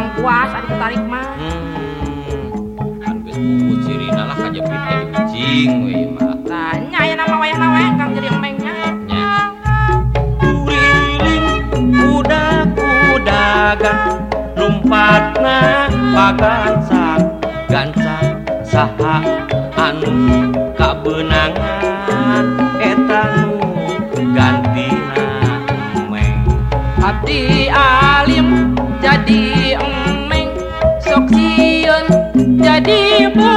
kurang puas tadi tarik mah. Hmm. cirina lah kajepit jadi kucing we mah. Tanya ya nama wayah nawe kang jadi emengnya kuriling kuda kudagan lumpatna pagansang gancang saha anu kabenangan. Etanu gantina meng abdi alim jadi de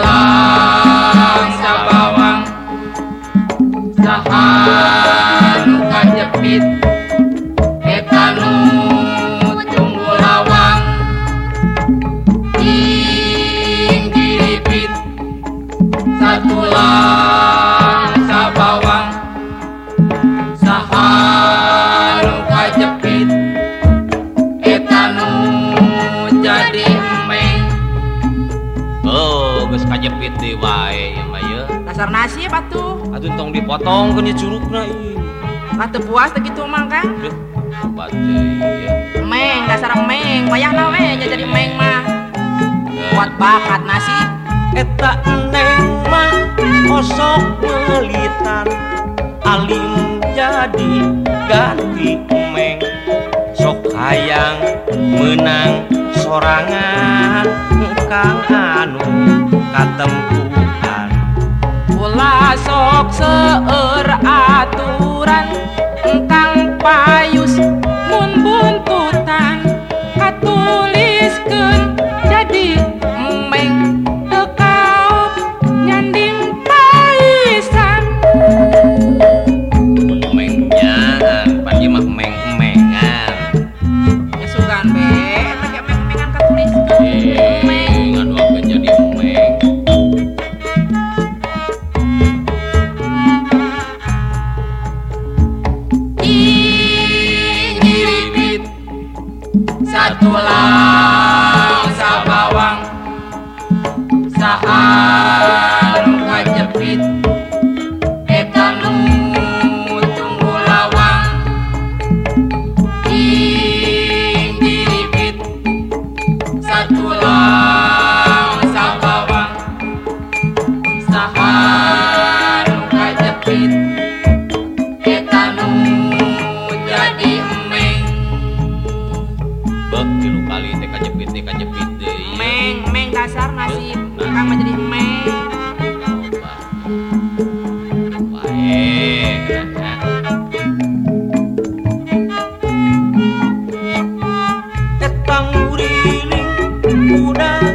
Malang Sabawang. Sahan Kajepit dasar nasi patuh tong dipotong ke Curug puas begitu maka Meng dasar Meng. Wayang we jadi Meng mah. Buat bakat nasi. Eta Neng mah osok melitan. Alim jadi ganti Meng. Sok hayang menang sorangan. Kang Anu katem Talk to Uh, comprar.